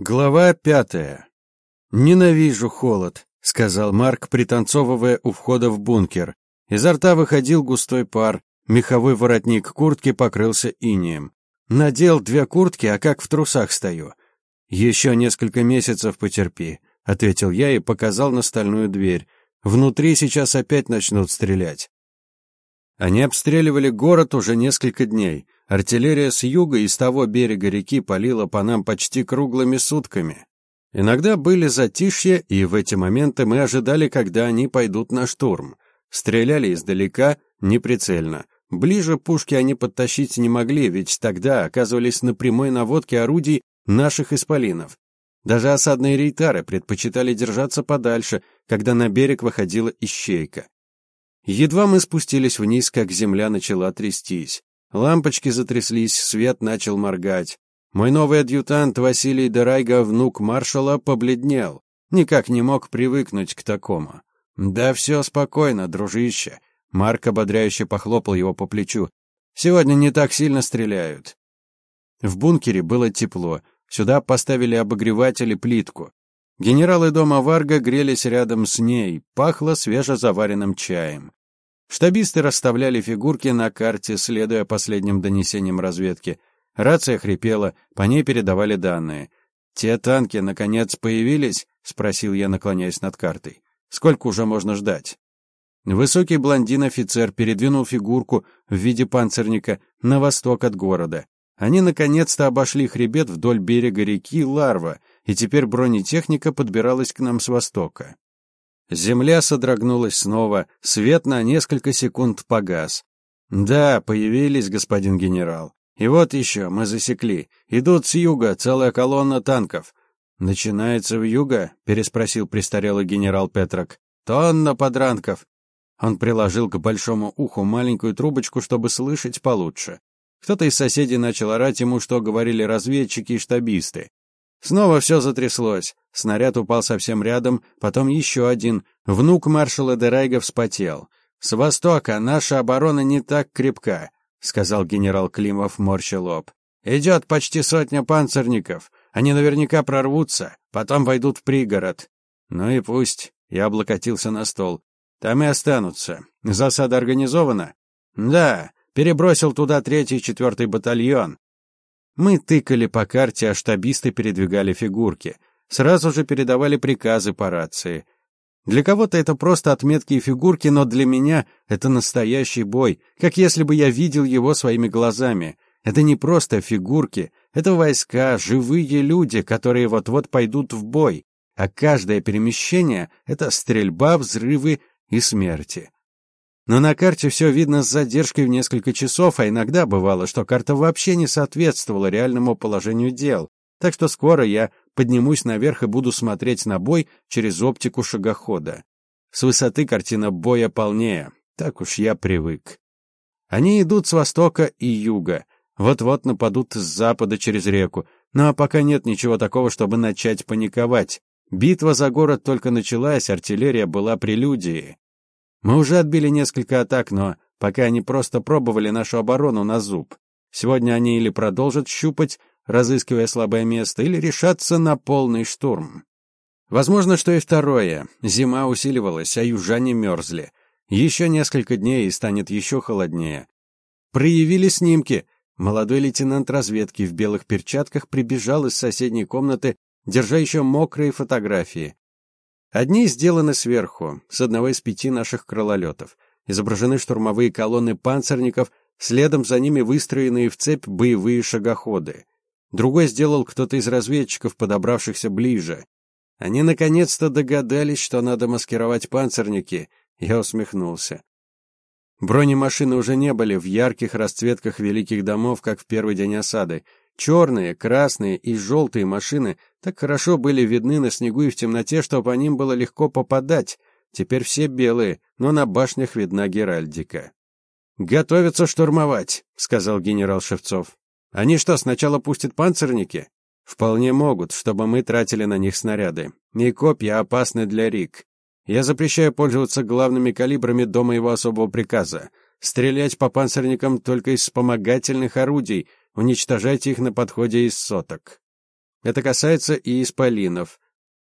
Глава пятая. «Ненавижу холод», — сказал Марк, пританцовывая у входа в бункер. Изо рта выходил густой пар, меховой воротник куртки покрылся инеем. Надел две куртки, а как в трусах стою. «Еще несколько месяцев потерпи», — ответил я и показал на стальную дверь. «Внутри сейчас опять начнут стрелять». Они обстреливали город уже несколько дней. Артиллерия с юга и с того берега реки палила по нам почти круглыми сутками. Иногда были затишья, и в эти моменты мы ожидали, когда они пойдут на штурм. Стреляли издалека, неприцельно. Ближе пушки они подтащить не могли, ведь тогда оказывались на прямой наводке орудий наших исполинов. Даже осадные рейтары предпочитали держаться подальше, когда на берег выходила ищейка. Едва мы спустились вниз, как земля начала трястись. Лампочки затряслись, свет начал моргать. Мой новый адъютант Василий Дарайга, внук маршала, побледнел. Никак не мог привыкнуть к такому. «Да все спокойно, дружище». Марк ободряюще похлопал его по плечу. «Сегодня не так сильно стреляют». В бункере было тепло. Сюда поставили обогреватель и плитку. Генералы дома Варга грелись рядом с ней, пахло свежезаваренным чаем. Штабисты расставляли фигурки на карте, следуя последним донесениям разведки. Рация хрипела, по ней передавали данные. «Те танки, наконец, появились?» — спросил я, наклоняясь над картой. «Сколько уже можно ждать?» Высокий блондин-офицер передвинул фигурку в виде панцирника на восток от города. Они наконец-то обошли хребет вдоль берега реки Ларва, и теперь бронетехника подбиралась к нам с востока. Земля содрогнулась снова, свет на несколько секунд погас. «Да, появились, господин генерал. И вот еще, мы засекли. Идут с юга, целая колонна танков». «Начинается в юга?» — переспросил престарелый генерал Петрок. «Тонна подранков». Он приложил к большому уху маленькую трубочку, чтобы слышать получше. Кто-то из соседей начал орать ему, что говорили разведчики и штабисты. Снова все затряслось. Снаряд упал совсем рядом, потом еще один. Внук маршала Дерайга вспотел. «С востока наша оборона не так крепка», — сказал генерал Климов, морща лоб. «Идет почти сотня панцирников. Они наверняка прорвутся, потом войдут в пригород». «Ну и пусть», — я облокотился на стол. «Там и останутся. Засада организована?» «Да, перебросил туда третий и четвертый батальон. Мы тыкали по карте, а штабисты передвигали фигурки. Сразу же передавали приказы по рации. Для кого-то это просто отметки и фигурки, но для меня это настоящий бой, как если бы я видел его своими глазами. Это не просто фигурки, это войска, живые люди, которые вот-вот пойдут в бой. А каждое перемещение — это стрельба, взрывы и смерти. Но на карте все видно с задержкой в несколько часов, а иногда бывало, что карта вообще не соответствовала реальному положению дел. Так что скоро я поднимусь наверх и буду смотреть на бой через оптику шагохода. С высоты картина боя полнее, так уж я привык. Они идут с востока и юга, вот-вот нападут с запада через реку, ну а пока нет ничего такого, чтобы начать паниковать. Битва за город только началась, артиллерия была прелюдией. Мы уже отбили несколько атак, но пока они просто пробовали нашу оборону на зуб. Сегодня они или продолжат щупать, разыскивая слабое место, или решатся на полный штурм. Возможно, что и второе. Зима усиливалась, а южане мерзли. Еще несколько дней и станет еще холоднее. Проявили снимки. Молодой лейтенант разведки в белых перчатках прибежал из соседней комнаты, держа еще мокрые фотографии. Одни сделаны сверху, с одного из пяти наших крылолетов. Изображены штурмовые колонны панцирников, следом за ними выстроенные в цепь боевые шагоходы. Другой сделал кто-то из разведчиков, подобравшихся ближе. Они наконец-то догадались, что надо маскировать панцирники. Я усмехнулся. Бронемашины уже не были в ярких расцветках великих домов, как в первый день осады. Черные, красные и желтые машины так хорошо были видны на снегу и в темноте, что по ним было легко попадать. Теперь все белые, но на башнях видна геральдика. «Готовятся штурмовать», — сказал генерал Шевцов. «Они что, сначала пустят панцирники?» «Вполне могут, чтобы мы тратили на них снаряды. И копья опасны для Рик. Я запрещаю пользоваться главными калибрами до моего особого приказа. Стрелять по панцирникам только из вспомогательных орудий, Уничтожайте их на подходе из соток. Это касается и исполинов.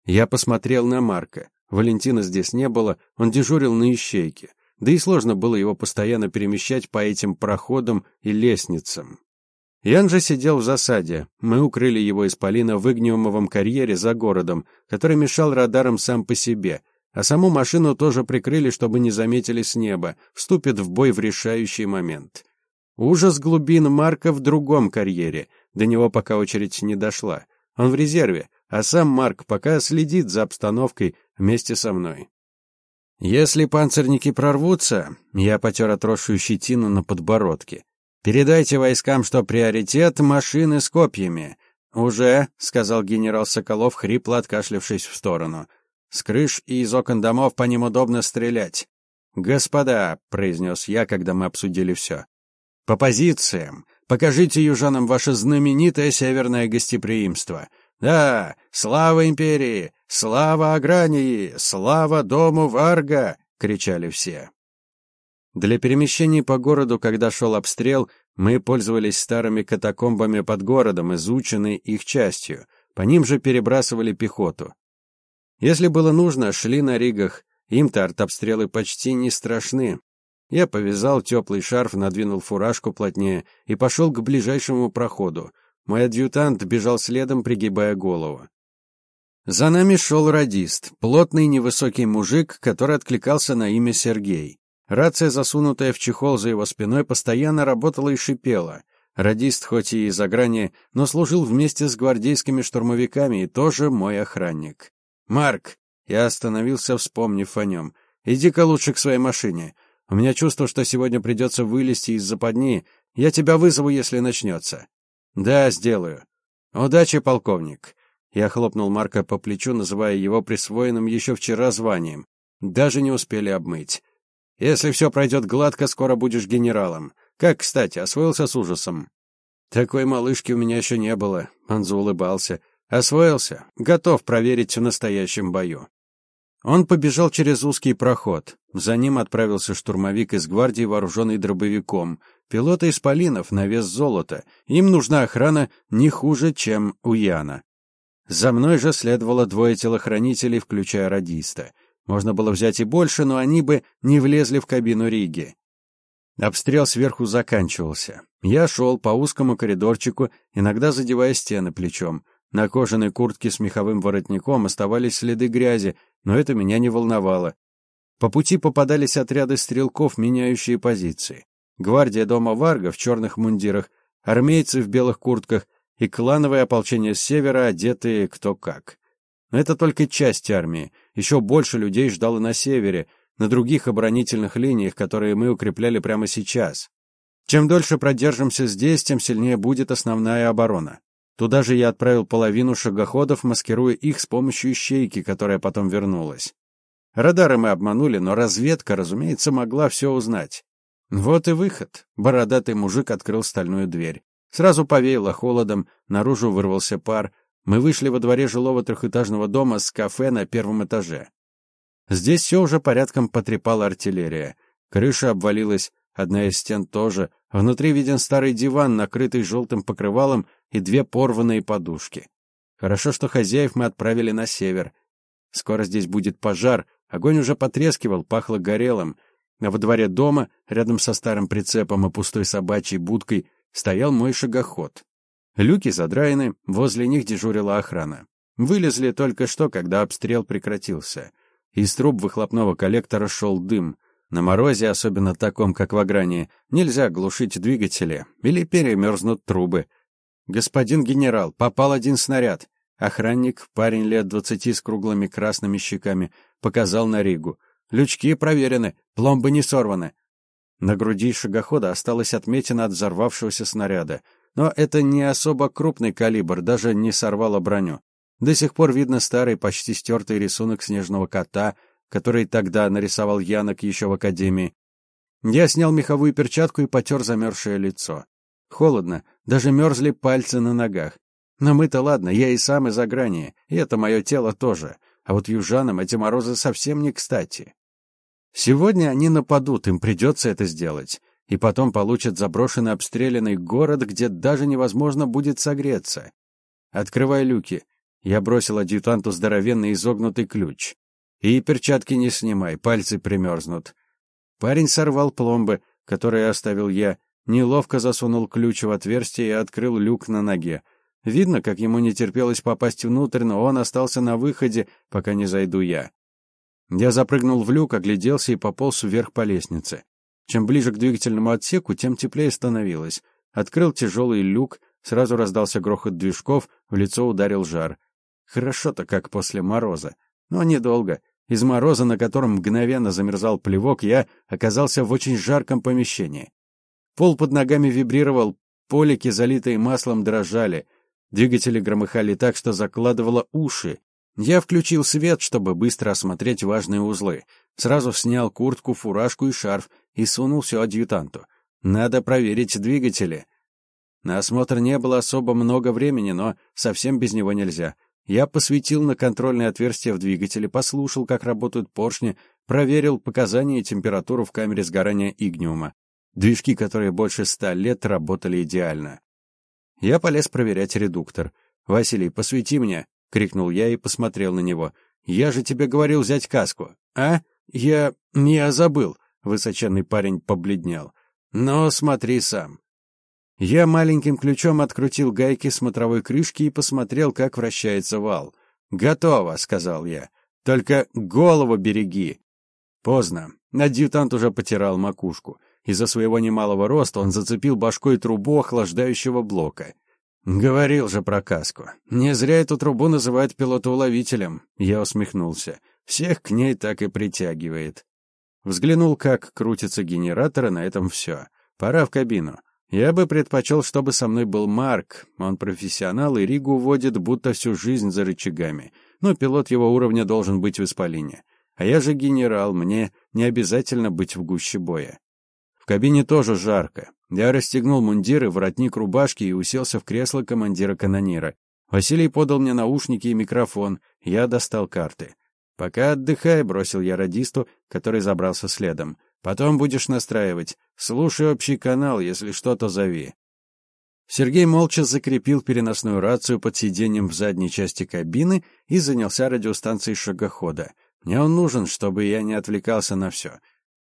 Я посмотрел на Марка. Валентина здесь не было, он дежурил на ищейке. Да и сложно было его постоянно перемещать по этим проходам и лестницам. Ян же сидел в засаде. Мы укрыли его исполина в игниумовом карьере за городом, который мешал радарам сам по себе, а саму машину тоже прикрыли, чтобы не заметили с неба, вступит в бой в решающий момент. Ужас глубин Марка в другом карьере, до него пока очередь не дошла. Он в резерве, а сам Марк пока следит за обстановкой вместе со мной. Если панцирники прорвутся, я потер отросшую щетину на подбородке. Передайте войскам, что приоритет — машины с копьями. Уже, — сказал генерал Соколов, хрипло откашлявшись в сторону. С крыш и из окон домов по ним удобно стрелять. «Господа», — произнес я, когда мы обсудили все, — «по позициям. Покажите южанам ваше знаменитое северное гостеприимство. Да, слава империи, слава Агрании, слава дому Варга!» — кричали все. Для перемещений по городу, когда шел обстрел, мы пользовались старыми катакомбами под городом, изученной их частью. По ним же перебрасывали пехоту. Если было нужно, шли на ригах. Им-то артобстрелы почти не страшны. Я повязал теплый шарф, надвинул фуражку плотнее и пошел к ближайшему проходу. Мой адъютант бежал следом, пригибая голову. За нами шел радист, плотный невысокий мужик, который откликался на имя Сергей. Рация, засунутая в чехол за его спиной, постоянно работала и шипела. Радист хоть и из-за грани, но служил вместе с гвардейскими штурмовиками и тоже мой охранник. «Марк!» Я остановился, вспомнив о нем. «Иди-ка лучше к своей машине. У меня чувство, что сегодня придется вылезти из западни. Я тебя вызову, если начнется». «Да, сделаю». «Удачи, полковник». Я хлопнул Марка по плечу, называя его присвоенным еще вчера званием. Даже не успели обмыть. «Если все пройдет гладко, скоро будешь генералом. Как, кстати, освоился с ужасом?» «Такой малышки у меня еще не было», — он заулыбался. «Освоился. Готов проверить в настоящем бою». Он побежал через узкий проход. За ним отправился штурмовик из гвардии, вооруженный дробовиком. Пилоты из полинов на вес золота. Им нужна охрана не хуже, чем у Яна. За мной же следовало двое телохранителей, включая радиста. Можно было взять и больше, но они бы не влезли в кабину Риги. Обстрел сверху заканчивался. Я шел по узкому коридорчику, иногда задевая стены плечом. На кожаной куртке с меховым воротником оставались следы грязи, но это меня не волновало. По пути попадались отряды стрелков, меняющие позиции. Гвардия дома Варга в черных мундирах, армейцы в белых куртках и клановое ополчение с севера, одетые кто как. Но это только часть армии. Еще больше людей ждало на севере, на других оборонительных линиях, которые мы укрепляли прямо сейчас. Чем дольше продержимся здесь, тем сильнее будет основная оборона. Туда же я отправил половину шагоходов, маскируя их с помощью ищейки, которая потом вернулась. Радары мы обманули, но разведка, разумеется, могла все узнать. Вот и выход. Бородатый мужик открыл стальную дверь. Сразу повеяло холодом, наружу вырвался пар. Мы вышли во дворе жилого трехэтажного дома с кафе на первом этаже. Здесь все уже порядком потрепала артиллерия. Крыша обвалилась, одна из стен тоже. Внутри виден старый диван, накрытый желтым покрывалом и две порванные подушки. Хорошо, что хозяев мы отправили на север. Скоро здесь будет пожар, огонь уже потрескивал, пахло горелым. А во дворе дома, рядом со старым прицепом и пустой собачьей будкой, стоял мой шагоход. Люки задраены, возле них дежурила охрана. Вылезли только что, когда обстрел прекратился. Из труб выхлопного коллектора шел дым. На морозе, особенно таком, как в Агране, нельзя глушить двигатели, или перемерзнут трубы — «Господин генерал, попал один снаряд». Охранник, парень лет двадцати с круглыми красными щеками, показал на Ригу. «Лючки проверены, пломбы не сорваны». На груди шагохода осталась отметина от взорвавшегося снаряда. Но это не особо крупный калибр, даже не сорвало броню. До сих пор видно старый, почти стертый рисунок снежного кота, который тогда нарисовал Янок еще в академии. Я снял меховую перчатку и потер замерзшее лицо. Холодно, даже мерзли пальцы на ногах. Но мы-то ладно, я и сам из-за грани, и это мое тело тоже. А вот южанам эти морозы совсем не кстати. Сегодня они нападут, им придется это сделать. И потом получат заброшенный обстрелянный город, где даже невозможно будет согреться. Открывай люки. Я бросил адъютанту здоровенный изогнутый ключ. И перчатки не снимай, пальцы примерзнут. Парень сорвал пломбы, которые оставил я, неловко засунул ключ в отверстие и открыл люк на ноге. Видно, как ему не терпелось попасть внутрь, но он остался на выходе, пока не зайду я. Я запрыгнул в люк, огляделся и пополз вверх по лестнице. Чем ближе к двигательному отсеку, тем теплее становилось. Открыл тяжелый люк, сразу раздался грохот движков, в лицо ударил жар. Хорошо-то как после мороза. Но недолго. Из мороза, на котором мгновенно замерзал плевок, я оказался в очень жарком помещении. Пол под ногами вибрировал, полики, залитые маслом, дрожали. Двигатели громыхали так, что закладывало уши. Я включил свет, чтобы быстро осмотреть важные узлы. Сразу снял куртку, фуражку и шарф и сунул все адъютанту. Надо проверить двигатели. На осмотр не было особо много времени, но совсем без него нельзя. Я посветил на контрольное отверстие в двигателе, послушал, как работают поршни, проверил показания и температуру в камере сгорания игниума. Движки, которые больше ста лет, работали идеально. Я полез проверять редуктор. «Василий, посвети мне!» — крикнул я и посмотрел на него. «Я же тебе говорил взять каску!» «А? Я... я забыл!» — высоченный парень побледнел. «Но смотри сам!» Я маленьким ключом открутил гайки смотровой крышки и посмотрел, как вращается вал. «Готово», — сказал я. «Только голову береги». Поздно. Адъютант уже потирал макушку. Из-за своего немалого роста он зацепил башкой трубу охлаждающего блока. «Говорил же про каску. Не зря эту трубу называют пилотоуловителем». Я усмехнулся. «Всех к ней так и притягивает». Взглянул, как крутится генератор, и на этом все. Пора в кабину. Я бы предпочел, чтобы со мной был Марк. Он профессионал и Ригу водит будто всю жизнь за рычагами. Но пилот его уровня должен быть в исполине. А я же генерал, мне не обязательно быть в гуще боя. В кабине тоже жарко. Я расстегнул мундир и воротник рубашки и уселся в кресло командира канонира. Василий подал мне наушники и микрофон. Я достал карты. «Пока отдыхай», — бросил я радисту, который забрался следом. Потом будешь настраивать. Слушай общий канал, если что, то зови. Сергей молча закрепил переносную рацию под сиденьем в задней части кабины и занялся радиостанцией шагохода. Мне он нужен, чтобы я не отвлекался на все.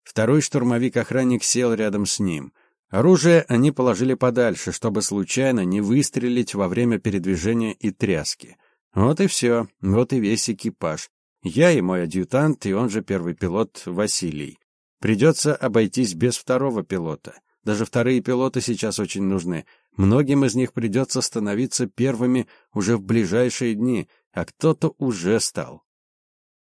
Второй штурмовик-охранник сел рядом с ним. Оружие они положили подальше, чтобы случайно не выстрелить во время передвижения и тряски. Вот и все, вот и весь экипаж. Я и мой адъютант, и он же первый пилот Василий. Придется обойтись без второго пилота. Даже вторые пилоты сейчас очень нужны. Многим из них придется становиться первыми уже в ближайшие дни, а кто-то уже стал.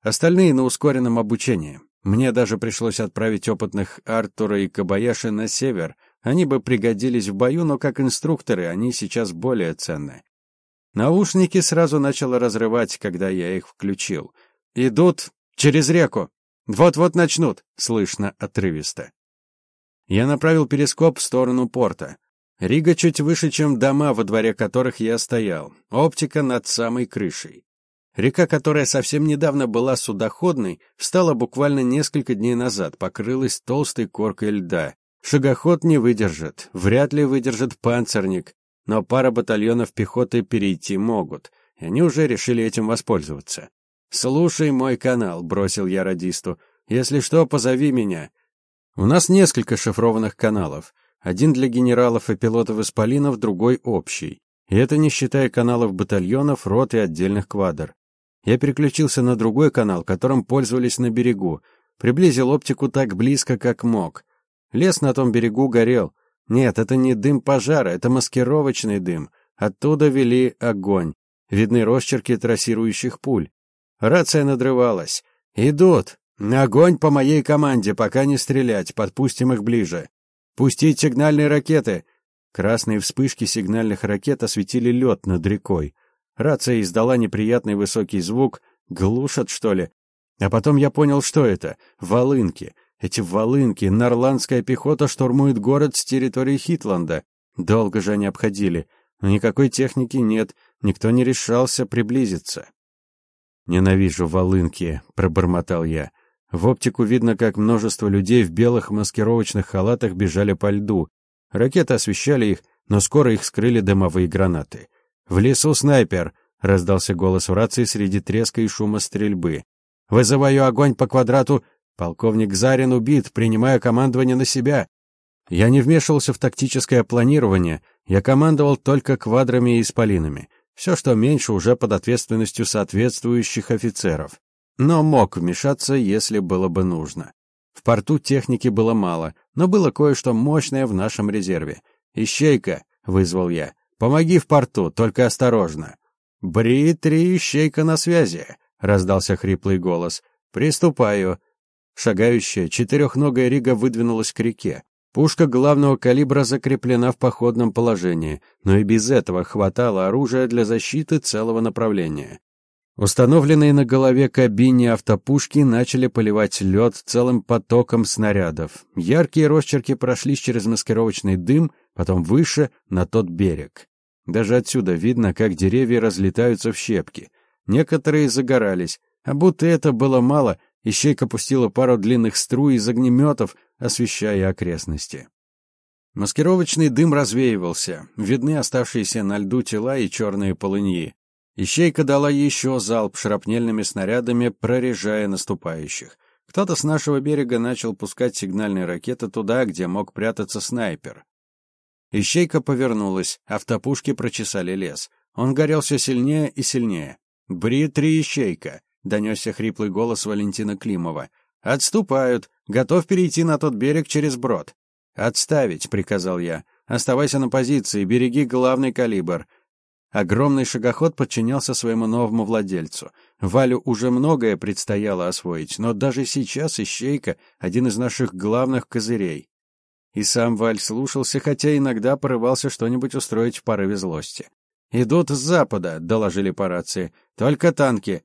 Остальные на ускоренном обучении. Мне даже пришлось отправить опытных Артура и Кабаяши на север. Они бы пригодились в бою, но как инструкторы они сейчас более ценны. Наушники сразу начало разрывать, когда я их включил. «Идут через реку!» «Вот-вот начнут», — слышно отрывисто. Я направил перископ в сторону порта. Рига чуть выше, чем дома, во дворе которых я стоял. Оптика над самой крышей. Река, которая совсем недавно была судоходной, встала буквально несколько дней назад, покрылась толстой коркой льда. Шагоход не выдержит, вряд ли выдержит панцирник, но пара батальонов пехоты перейти могут, и они уже решили этим воспользоваться. «Слушай мой канал», — бросил я радисту. «Если что, позови меня». У нас несколько шифрованных каналов. Один для генералов и пилотов-исполинов, другой общий. И это не считая каналов батальонов, рот и отдельных квадр. Я переключился на другой канал, которым пользовались на берегу. Приблизил оптику так близко, как мог. Лес на том берегу горел. Нет, это не дым пожара, это маскировочный дым. Оттуда вели огонь. Видны росчерки трассирующих пуль. Рация надрывалась. «Идут! Огонь по моей команде, пока не стрелять, подпустим их ближе. Пустить сигнальные ракеты!» Красные вспышки сигнальных ракет осветили лед над рекой. Рация издала неприятный высокий звук. Глушат, что ли? А потом я понял, что это. Волынки. Эти волынки, норландская пехота штурмует город с территории Хитланда. Долго же они обходили. Но никакой техники нет, никто не решался приблизиться. «Ненавижу волынки», — пробормотал я. В оптику видно, как множество людей в белых маскировочных халатах бежали по льду. Ракеты освещали их, но скоро их скрыли дымовые гранаты. «В лесу снайпер!» — раздался голос в рации среди треска и шума стрельбы. «Вызываю огонь по квадрату! Полковник Зарин убит, принимая командование на себя!» Я не вмешивался в тактическое планирование, я командовал только квадрами и исполинами. Все, что меньше, уже под ответственностью соответствующих офицеров. Но мог вмешаться, если было бы нужно. В порту техники было мало, но было кое-что мощное в нашем резерве. «Ищейка!» — вызвал я. «Помоги в порту, только осторожно!» «Бри-три, ищейка на связи!» — раздался хриплый голос. «Приступаю!» Шагающая, четырехногая рига выдвинулась к реке. Пушка главного калибра закреплена в походном положении, но и без этого хватало оружия для защиты целого направления. Установленные на голове кабине автопушки начали поливать лед целым потоком снарядов. Яркие росчерки прошлись через маскировочный дым, потом выше, на тот берег. Даже отсюда видно, как деревья разлетаются в щепки. Некоторые загорались, а будто это было мало, Ищейка пустила пару длинных струй из огнеметов, освещая окрестности. Маскировочный дым развеивался, видны оставшиеся на льду тела и черные полыньи. Ищейка дала еще залп шрапнельными снарядами, прорежая наступающих. Кто-то с нашего берега начал пускать сигнальные ракеты туда, где мог прятаться снайпер. Ищейка повернулась, автопушки прочесали лес. Он горел все сильнее и сильнее. «Бри три ищейка!» Донесся хриплый голос Валентина Климова. Отступают. Готов перейти на тот берег через брод. Отставить, приказал я. Оставайся на позиции, береги главный калибр. Огромный шагоход подчинялся своему новому владельцу. Валю уже многое предстояло освоить, но даже сейчас ищейка — один из наших главных козырей. И сам Валь слушался, хотя иногда порывался что-нибудь устроить в порыве злости. «Идут с запада», — доложили по рации. «Только танки.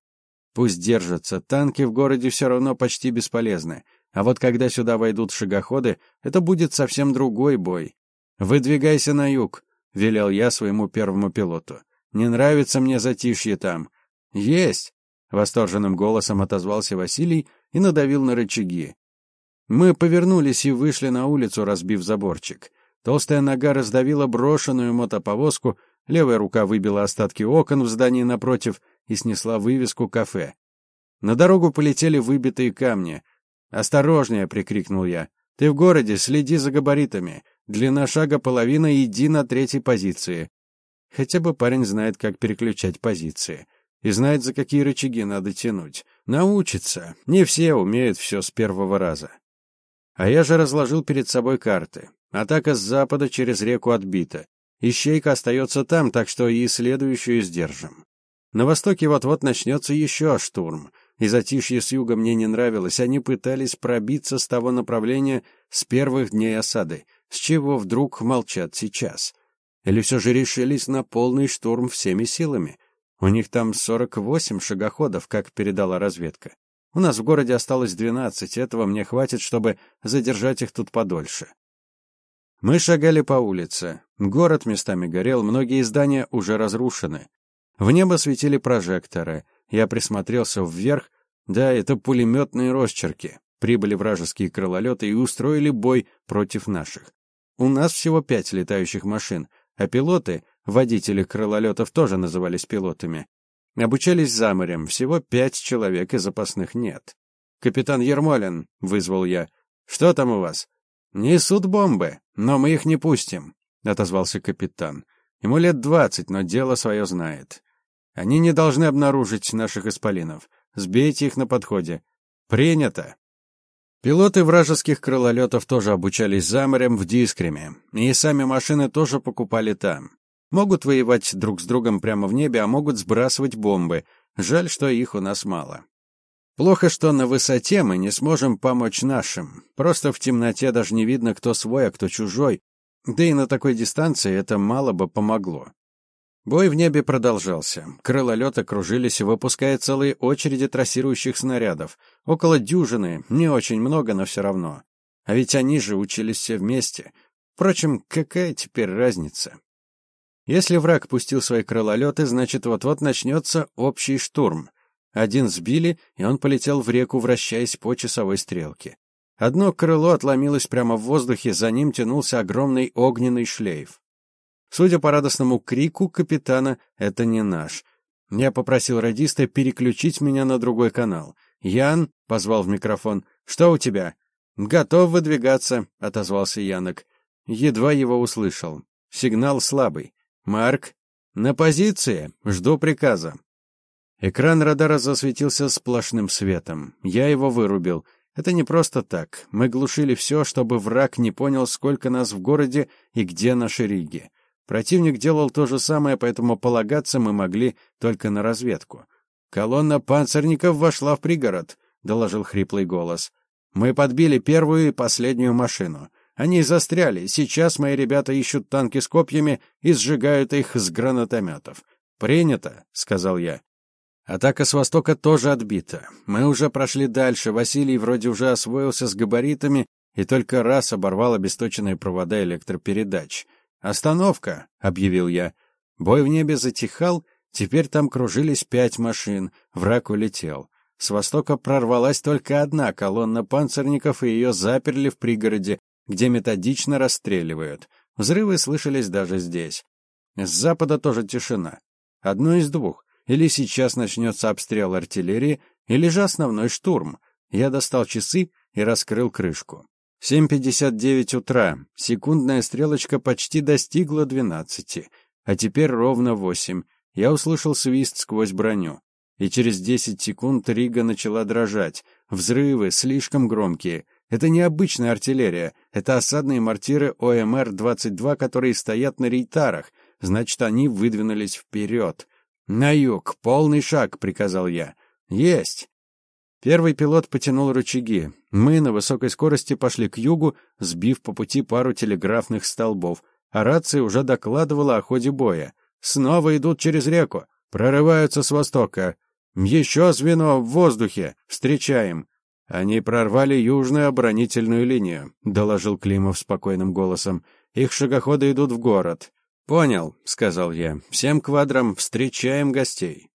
Пусть держатся, танки в городе все равно почти бесполезны. А вот когда сюда войдут шагоходы, это будет совсем другой бой. «Выдвигайся на юг», — велел я своему первому пилоту. «Не нравится мне затишье там». «Есть!» — восторженным голосом отозвался Василий и надавил на рычаги. Мы повернулись и вышли на улицу, разбив заборчик. Толстая нога раздавила брошенную мотоповозку, левая рука выбила остатки окон в здании напротив, и снесла вывеску кафе. На дорогу полетели выбитые камни. «Осторожнее!» — прикрикнул я. «Ты в городе, следи за габаритами. Длина шага половина, иди на третьей позиции». Хотя бы парень знает, как переключать позиции. И знает, за какие рычаги надо тянуть. Научится. Не все умеют все с первого раза. А я же разложил перед собой карты. Атака с запада через реку отбита. Ищейка остается там, так что и следующую сдержим. На востоке вот-вот начнется еще штурм, и затишье с юга мне не нравилось, они пытались пробиться с того направления с первых дней осады, с чего вдруг молчат сейчас. Или все же решились на полный штурм всеми силами? У них там 48 шагоходов, как передала разведка. У нас в городе осталось 12, этого мне хватит, чтобы задержать их тут подольше. Мы шагали по улице. Город местами горел, многие здания уже разрушены. В небо светили прожекторы. Я присмотрелся вверх. Да, это пулеметные росчерки. Прибыли вражеские крылолеты и устроили бой против наших. У нас всего пять летающих машин, а пилоты, водители крылолетов тоже назывались пилотами, обучались за морем, всего пять человек и запасных нет. «Капитан Ермолин», — вызвал я, — «что там у вас?» «Несут бомбы, но мы их не пустим», — отозвался капитан. Ему лет двадцать, но дело свое знает. Они не должны обнаружить наших исполинов. Сбейте их на подходе. Принято. Пилоты вражеских крылолетов тоже обучались за морем в Дискреме, и сами машины тоже покупали там. Могут воевать друг с другом прямо в небе, а могут сбрасывать бомбы. Жаль, что их у нас мало. Плохо, что на высоте мы не сможем помочь нашим. Просто в темноте даже не видно, кто свой, а кто чужой. Да и на такой дистанции это мало бы помогло. Бой в небе продолжался. Крылолеты кружились, выпуская целые очереди трассирующих снарядов. Около дюжины, не очень много, но все равно. А ведь они же учились все вместе. Впрочем, какая теперь разница? Если враг пустил свои крылолеты, значит, вот-вот начнется общий штурм. Один сбили, и он полетел в реку, вращаясь по часовой стрелке. Одно крыло отломилось прямо в воздухе, за ним тянулся огромный огненный шлейф. Судя по радостному крику капитана, это не наш. Я попросил радиста переключить меня на другой канал. «Ян», — позвал в микрофон, — «что у тебя?» «Готов выдвигаться», — отозвался Янок. Едва его услышал. Сигнал слабый. «Марк, на позиции. Жду приказа». Экран радара засветился сплошным светом. Я его вырубил. Это не просто так. Мы глушили все, чтобы враг не понял, сколько нас в городе и где наши риги. Противник делал то же самое, поэтому полагаться мы могли только на разведку. «Колонна панцирников вошла в пригород», — доложил хриплый голос. «Мы подбили первую и последнюю машину. Они застряли. Сейчас мои ребята ищут танки с копьями и сжигают их с гранатометов. «Принято», — сказал я. Атака с востока тоже отбита. Мы уже прошли дальше. Василий вроде уже освоился с габаритами и только раз оборвал обесточенные провода электропередач — «Остановка!» — объявил я. Бой в небе затихал, теперь там кружились пять машин, враг улетел. С востока прорвалась только одна колонна панцирников, и ее заперли в пригороде, где методично расстреливают. Взрывы слышались даже здесь. С запада тоже тишина. Одно из двух. Или сейчас начнется обстрел артиллерии, или же основной штурм. Я достал часы и раскрыл крышку. 7.59 утра. Секундная стрелочка почти достигла 12. А теперь ровно 8. Я услышал свист сквозь броню. И через 10 секунд Рига начала дрожать. Взрывы слишком громкие. Это не обычная артиллерия. Это осадные мортиры ОМР-22, которые стоят на рейтарах. Значит, они выдвинулись вперед. «На юг! Полный шаг!» — приказал я. «Есть!» Первый пилот потянул рычаги. Мы на высокой скорости пошли к югу, сбив по пути пару телеграфных столбов, а рация уже докладывала о ходе боя. Снова идут через реку, прорываются с востока. Еще звено в воздухе. Встречаем. Они прорвали южную оборонительную линию, доложил Климов спокойным голосом. Их шагоходы идут в город. Понял, сказал я. Всем квадрам встречаем гостей.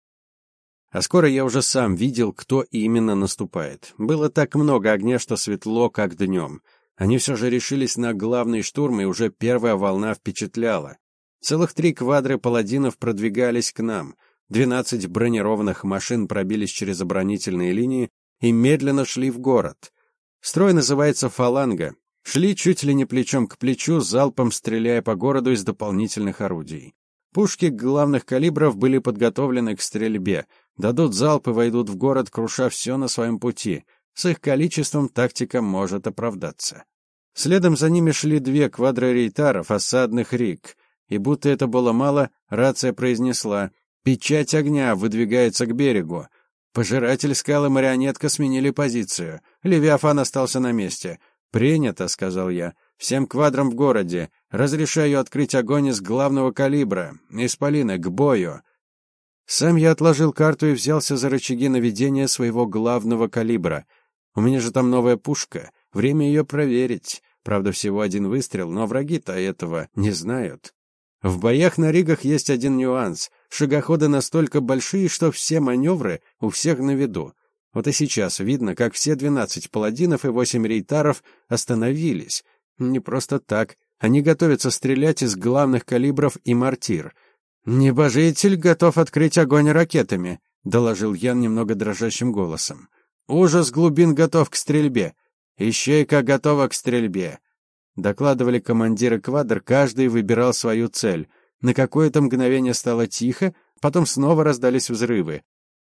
А скоро я уже сам видел, кто именно наступает. Было так много огня, что светло, как днем. Они все же решились на главный штурм, и уже первая волна впечатляла. Целых три квадры паладинов продвигались к нам. Двенадцать бронированных машин пробились через оборонительные линии и медленно шли в город. Строй называется «Фаланга». Шли чуть ли не плечом к плечу, залпом стреляя по городу из дополнительных орудий. Пушки главных калибров были подготовлены к стрельбе, дадут залп и войдут в город, круша все на своем пути. С их количеством тактика может оправдаться. Следом за ними шли две квадрорейтаров осадных риг, и будто это было мало, рация произнесла «Печать огня выдвигается к берегу». Пожиратель скалы марионетка сменили позицию. Левиафан остался на месте. «Принято», — сказал я. Всем квадрам в городе. Разрешаю открыть огонь из главного калибра. Исполины, к бою!» Сам я отложил карту и взялся за рычаги наведения своего главного калибра. У меня же там новая пушка. Время ее проверить. Правда, всего один выстрел, но враги-то этого не знают. В боях на ригах есть один нюанс. Шагоходы настолько большие, что все маневры у всех на виду. Вот и сейчас видно, как все двенадцать паладинов и восемь рейтаров остановились. Не просто так. Они готовятся стрелять из главных калибров и мортир. «Небожитель готов открыть огонь ракетами», — доложил Ян немного дрожащим голосом. «Ужас глубин готов к стрельбе. Ищейка готова к стрельбе». Докладывали командиры квадр, каждый выбирал свою цель. На какое-то мгновение стало тихо, потом снова раздались взрывы.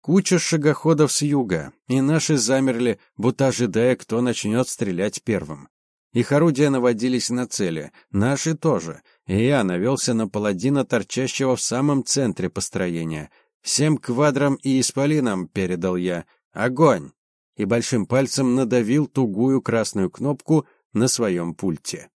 Куча шагоходов с юга, и наши замерли, будто ожидая, кто начнет стрелять первым. Их орудия наводились на цели, наши тоже, и я навелся на паладина, торчащего в самом центре построения. «Всем квадрам и исполинам», — передал я, — «огонь!» и большим пальцем надавил тугую красную кнопку на своем пульте.